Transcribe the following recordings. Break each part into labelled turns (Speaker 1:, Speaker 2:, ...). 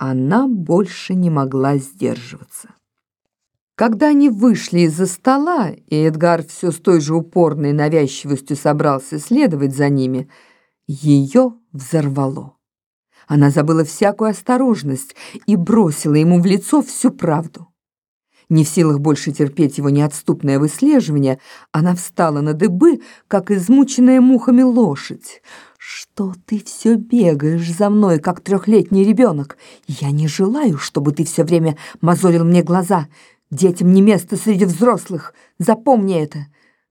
Speaker 1: Она больше не могла сдерживаться. Когда они вышли из-за стола, и Эдгар все с той же упорной навязчивостью собрался следовать за ними, ее взорвало. Она забыла всякую осторожность и бросила ему в лицо всю правду. Не в силах больше терпеть его неотступное выслеживание, она встала на дыбы, как измученная мухами лошадь. «Что ты все бегаешь за мной, как трехлетний ребенок? Я не желаю, чтобы ты все время мозолил мне глаза. Детям не место среди взрослых. Запомни это.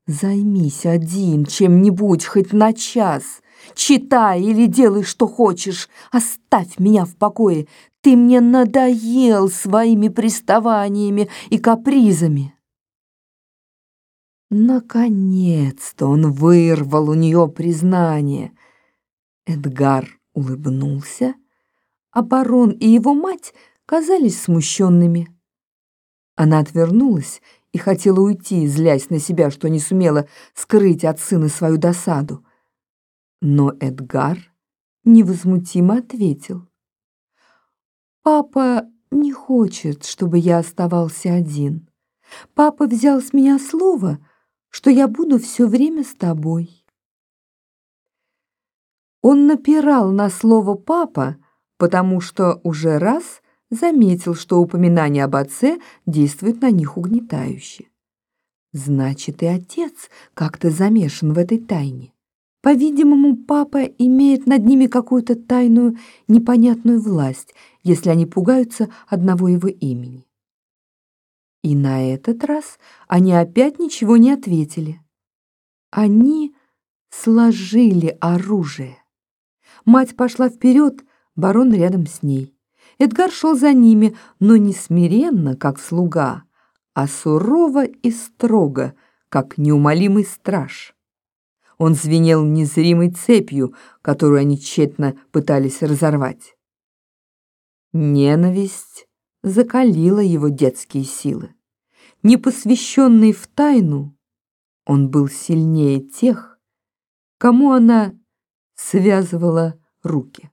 Speaker 1: Займись один чем-нибудь хоть на час. Читай или делай, что хочешь. Оставь меня в покое. Ты мне надоел своими приставаниями и капризами. Наконец-то он вырвал у нее признание. Эдгар улыбнулся, а барон и его мать казались смущенными. Она отвернулась и хотела уйти, злясь на себя, что не сумела скрыть от сына свою досаду. Но Эдгар невозмутимо ответил. «Папа не хочет, чтобы я оставался один. Папа взял с меня слово, что я буду все время с тобой». Он напирал на слово «папа», потому что уже раз заметил, что упоминание об отце действует на них угнетающе. Значит, и отец как-то замешан в этой тайне. По-видимому, папа имеет над ними какую-то тайную, непонятную власть, если они пугаются одного его имени. И на этот раз они опять ничего не ответили. Они сложили оружие. Мать пошла вперед, барон рядом с ней. Эдгар шел за ними, но не смиренно, как слуга, а сурово и строго, как неумолимый страж. Он звенел незримой цепью, которую они тщетно пытались разорвать. Ненависть закалила его детские силы. Непосвященный в тайну, он был сильнее тех, кому она связывала руки.